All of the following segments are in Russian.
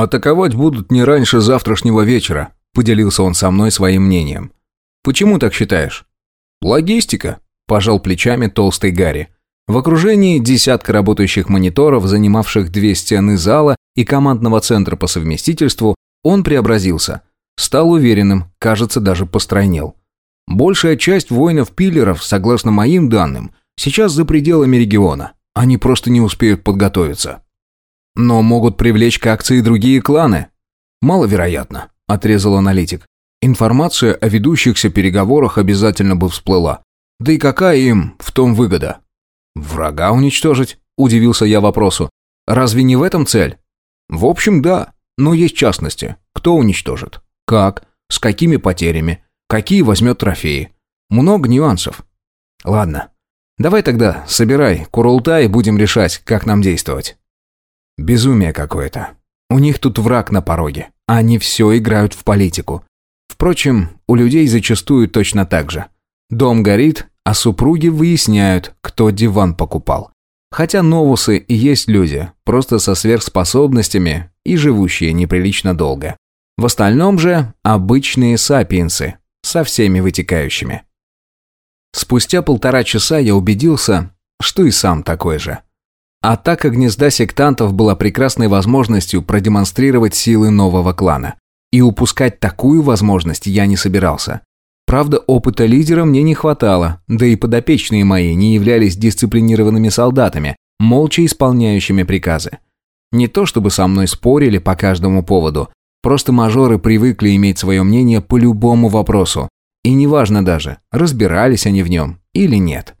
«Атаковать будут не раньше завтрашнего вечера», – поделился он со мной своим мнением. «Почему так считаешь?» «Логистика», – пожал плечами толстый Гарри. В окружении десятка работающих мониторов, занимавших две стены зала и командного центра по совместительству, он преобразился. Стал уверенным, кажется, даже постройнел. Большая часть воинов-пиллеров, согласно моим данным, сейчас за пределами региона. Они просто не успеют подготовиться. Но могут привлечь к акции другие кланы. Маловероятно, отрезал аналитик. Информация о ведущихся переговорах обязательно бы всплыла. Да и какая им в том выгода? «Врага уничтожить?» – удивился я вопросу. «Разве не в этом цель?» «В общем, да, но есть частности. Кто уничтожит? Как? С какими потерями? Какие возьмет трофеи? Много нюансов. Ладно, давай тогда собирай Курултай и будем решать, как нам действовать». Безумие какое-то. У них тут враг на пороге. Они все играют в политику. Впрочем, у людей зачастую точно так же. Дом горит, а супруги выясняют, кто диван покупал. Хотя новусы и есть люди, просто со сверхспособностями и живущие неприлично долго. В остальном же обычные сапиенсы, со всеми вытекающими. Спустя полтора часа я убедился, что и сам такой же. Атака гнезда сектантов была прекрасной возможностью продемонстрировать силы нового клана. И упускать такую возможность я не собирался. Правда, опыта лидера мне не хватало, да и подопечные мои не являлись дисциплинированными солдатами, молча исполняющими приказы. Не то чтобы со мной спорили по каждому поводу, просто мажоры привыкли иметь свое мнение по любому вопросу. И неважно даже, разбирались они в нем или нет.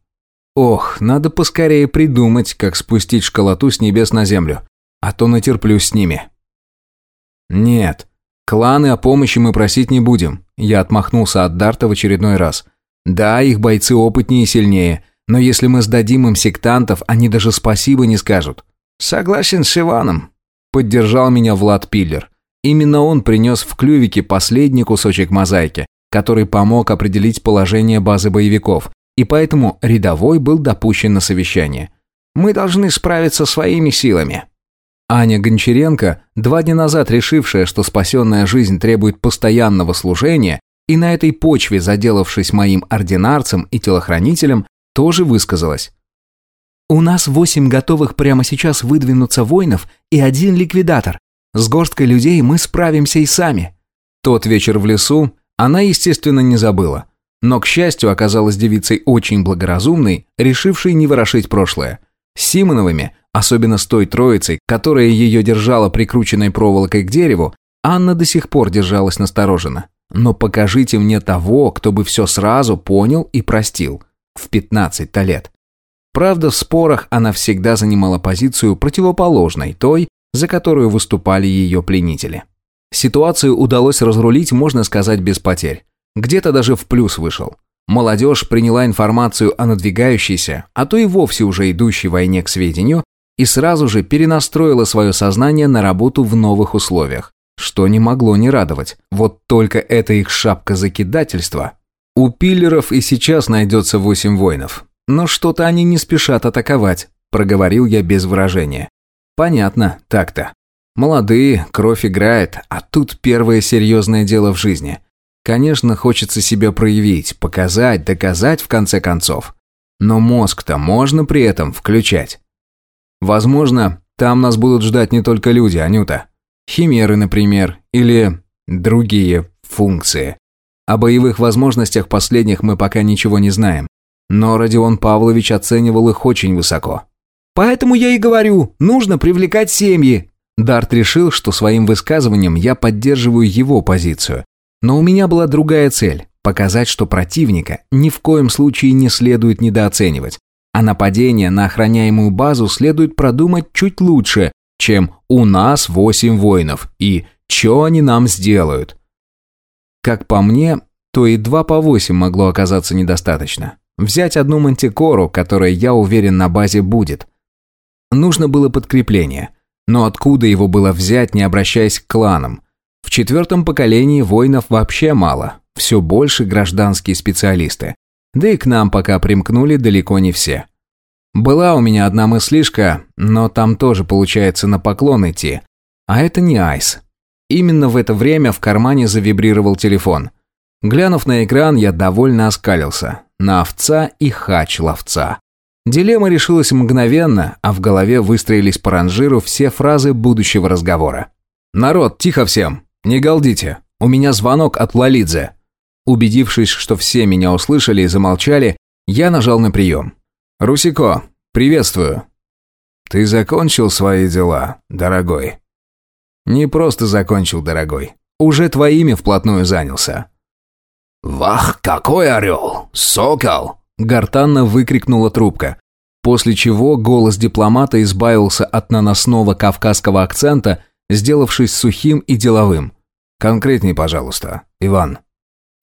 Ох, надо поскорее придумать, как спустить школоту с небес на землю, а то натерплюсь с ними. Нет, Кланы о помощи мы просить не будем. Я отмахнулся от Дарта в очередной раз. Да, их бойцы опытнее и сильнее, но если мы сдадим им сектантов, они даже спасибо не скажут. Согласен с Иваном. Поддержал меня Влад Пиллер. Именно он принес в клювике последний кусочек мозаики, который помог определить положение базы боевиков, и поэтому рядовой был допущен на совещание. Мы должны справиться своими силами. Аня Гончаренко, два дня назад решившая, что спасенная жизнь требует постоянного служения, и на этой почве заделавшись моим ординарцем и телохранителем, тоже высказалась. «У нас восемь готовых прямо сейчас выдвинуться воинов и один ликвидатор. С горсткой людей мы справимся и сами». Тот вечер в лесу она, естественно, не забыла. Но, к счастью, оказалась девицей очень благоразумной, решившей не ворошить прошлое. С Симоновыми Особенно с той троицей, которая ее держала прикрученной проволокой к дереву, Анна до сих пор держалась настороженно. Но покажите мне того, кто бы все сразу понял и простил. В 15-то лет. Правда, в спорах она всегда занимала позицию противоположной той, за которую выступали ее пленители. Ситуацию удалось разрулить, можно сказать, без потерь. Где-то даже в плюс вышел. Молодежь приняла информацию о надвигающейся, а то и вовсе уже идущей войне к сведению и сразу же перенастроила свое сознание на работу в новых условиях, что не могло не радовать. Вот только это их шапка закидательства. У пиллеров и сейчас найдется восемь воинов. Но что-то они не спешат атаковать, проговорил я без выражения. Понятно, так-то. Молодые, кровь играет, а тут первое серьезное дело в жизни. Конечно, хочется себя проявить, показать, доказать в конце концов. Но мозг-то можно при этом включать. Возможно, там нас будут ждать не только люди, Анюта. Химеры, например, или другие функции. О боевых возможностях последних мы пока ничего не знаем. Но Родион Павлович оценивал их очень высоко. «Поэтому я и говорю, нужно привлекать семьи». Дарт решил, что своим высказыванием я поддерживаю его позицию. Но у меня была другая цель – показать, что противника ни в коем случае не следует недооценивать. А нападение на охраняемую базу следует продумать чуть лучше, чем «у нас восемь воинов» и «чё они нам сделают?». Как по мне, то и два по восемь могло оказаться недостаточно. Взять одну мантикору, которая, я уверен, на базе будет. Нужно было подкрепление. Но откуда его было взять, не обращаясь к кланам? В четвертом поколении воинов вообще мало. Все больше гражданские специалисты. Да и к нам пока примкнули далеко не все. Была у меня одна мыслишка, но там тоже получается на поклон идти. А это не Айс. Именно в это время в кармане завибрировал телефон. Глянув на экран, я довольно оскалился. На овца и хач ловца. Дилемма решилась мгновенно, а в голове выстроились по ранжиру все фразы будущего разговора. «Народ, тихо всем! Не галдите! У меня звонок от Лалидзе!» Убедившись, что все меня услышали и замолчали, я нажал на прием. «Русико, приветствую!» «Ты закончил свои дела, дорогой?» «Не просто закончил, дорогой. Уже твоими вплотную занялся». «Вах, какой орел! Сокол!» – гортанно выкрикнула трубка. После чего голос дипломата избавился от наносного кавказского акцента, сделавшись сухим и деловым. «Конкретней, пожалуйста, Иван».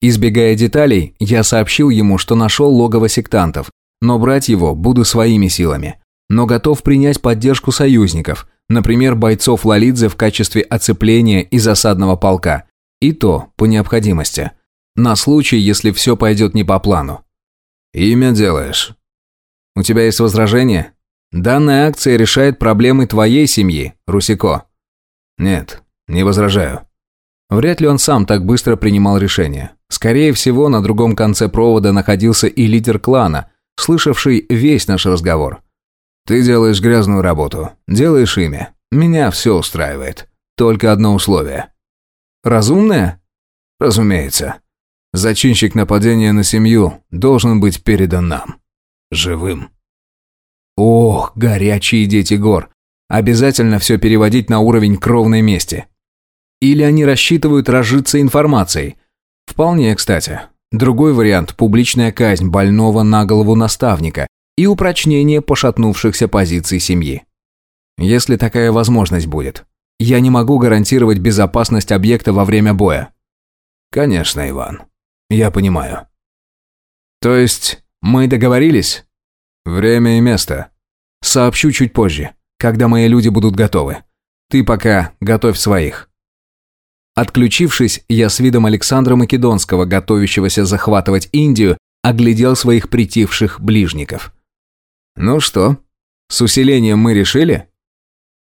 Избегая деталей, я сообщил ему, что нашел логово сектантов, но брать его буду своими силами. Но готов принять поддержку союзников, например, бойцов Лалидзе в качестве оцепления и засадного полка. И то по необходимости. На случай, если все пойдет не по плану. Имя делаешь. У тебя есть возражения? Данная акция решает проблемы твоей семьи, Русико. Нет, не возражаю. Вряд ли он сам так быстро принимал решение. Скорее всего, на другом конце провода находился и лидер клана, слышавший весь наш разговор. Ты делаешь грязную работу, делаешь имя. Меня все устраивает. Только одно условие. Разумное? Разумеется. Зачинщик нападения на семью должен быть передан нам. Живым. Ох, горячие дети гор. Обязательно все переводить на уровень кровной мести. Или они рассчитывают разжиться информацией. Вполне, кстати. Другой вариант – публичная казнь больного на голову наставника и упрочнение пошатнувшихся позиций семьи. Если такая возможность будет. Я не могу гарантировать безопасность объекта во время боя. Конечно, Иван. Я понимаю. То есть мы договорились? Время и место. Сообщу чуть позже, когда мои люди будут готовы. Ты пока готовь своих. Отключившись, я с видом Александра Македонского, готовящегося захватывать Индию, оглядел своих притихших ближников. «Ну что, с усилением мы решили?»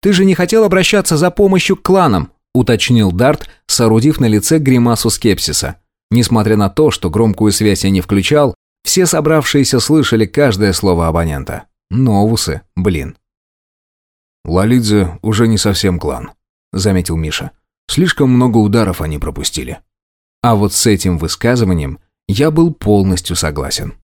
«Ты же не хотел обращаться за помощью к кланам», уточнил Дарт, соорудив на лице гримасу скепсиса. Несмотря на то, что громкую связь я не включал, все собравшиеся слышали каждое слово абонента. Новусы, блин. «Лолидзе уже не совсем клан», — заметил Миша. «Слишком много ударов они пропустили». А вот с этим высказыванием я был полностью согласен.